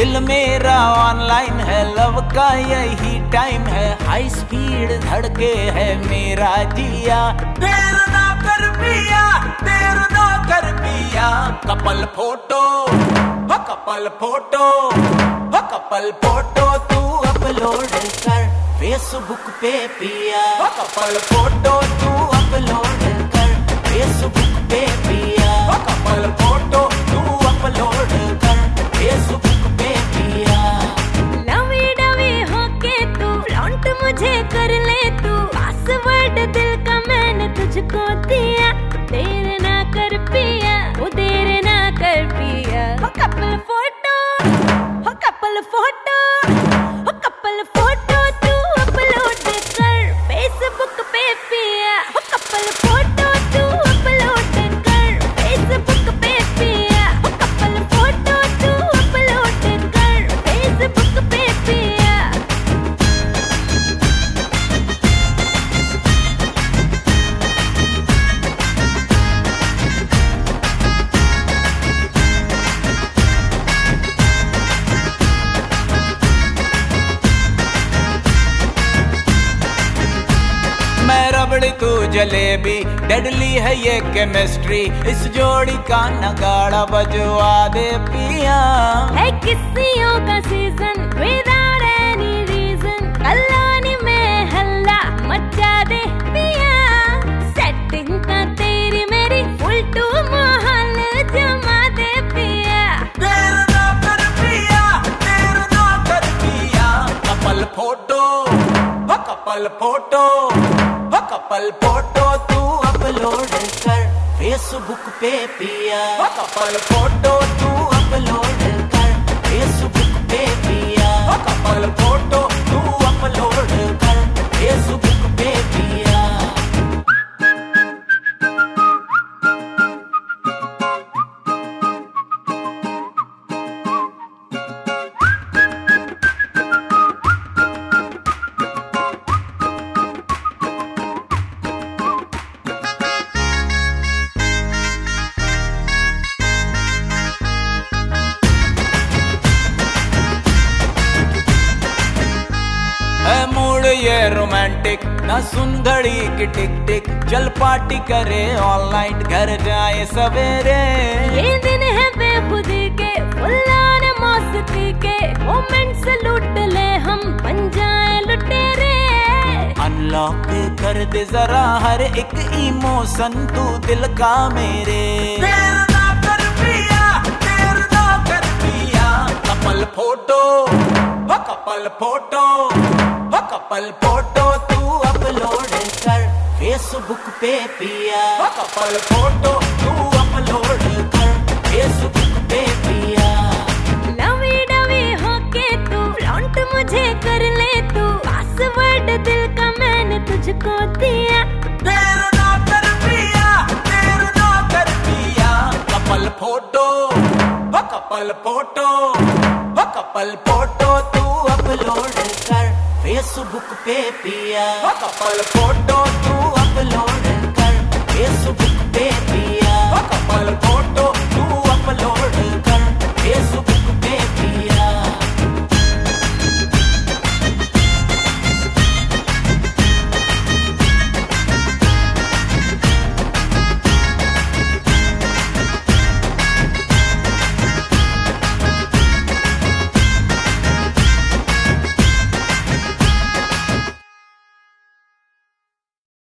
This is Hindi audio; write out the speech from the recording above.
दिल मेरा ऑनलाइन है लव का यही टाइम है। हाई स्पीड धड़के है मेरा जिया। देर ना कर पिया, देर ना कर पिया। कपल फ़ोटो, हो कपल फ़ोटो, हो कपल फ़ोटो तू अपलोड कर। फेसबुक पे पिया। हो कपल फ़ोटो तू अपलोड कर। फेसबुक मुझे कर ले तू पासवर्ड दिल का मैंने तुझको दिया। मैं तू जलेबी डेडली है ये केमिस्ट्री इस जोड़ी का नगाड़ा बजवा दे पिया। है किस्सियों का सीज़न विदाउट एनी रीजन कलानी में हल्ला मचा दे पिया। सेटिंग का तेरी मेरी फुल टू माहौल जमा दे पिया। देर ना कर पिया देर ना कर पिया। Couple photo couple photo. Couple photo तू अपलोड कर फेसबुक पे पिया। कपल फ़ोटो तू ये रोमांटिक ना सुन घड़ी की टिक टिक चल पार्टी करे ऑनलाइन घर जाए सवेरे। ये दिन है बेखुदी के फुल्लान मौसकी के। मोमेंट्स लूट ले हम बन जाए लुटेरे। अनलॉक कर दे जरा हर एक इमोशन तू दिल का मेरे। देर ना कर पिया देर ना कर पिया। कपल फ़ोटो हो कपल फ़ोटो। कपल फ़ोटो तू अपलोड कर। फेसबुक पे पिया। कपल फ़ोटो तू अपलोड कर। फेसबुक पे पिया। लवी डवी होके तू फ्लॉन्ट मुझे कर ले तू। पासवर्ड दिल का मैंने तुझको दिया। Couple photo couple photo couple photo तू अपलोड कर। फेसबुक पे पिया। कपल फ़ोटो तू अपलोड कर। फेसबुक पे पिया। Couple couple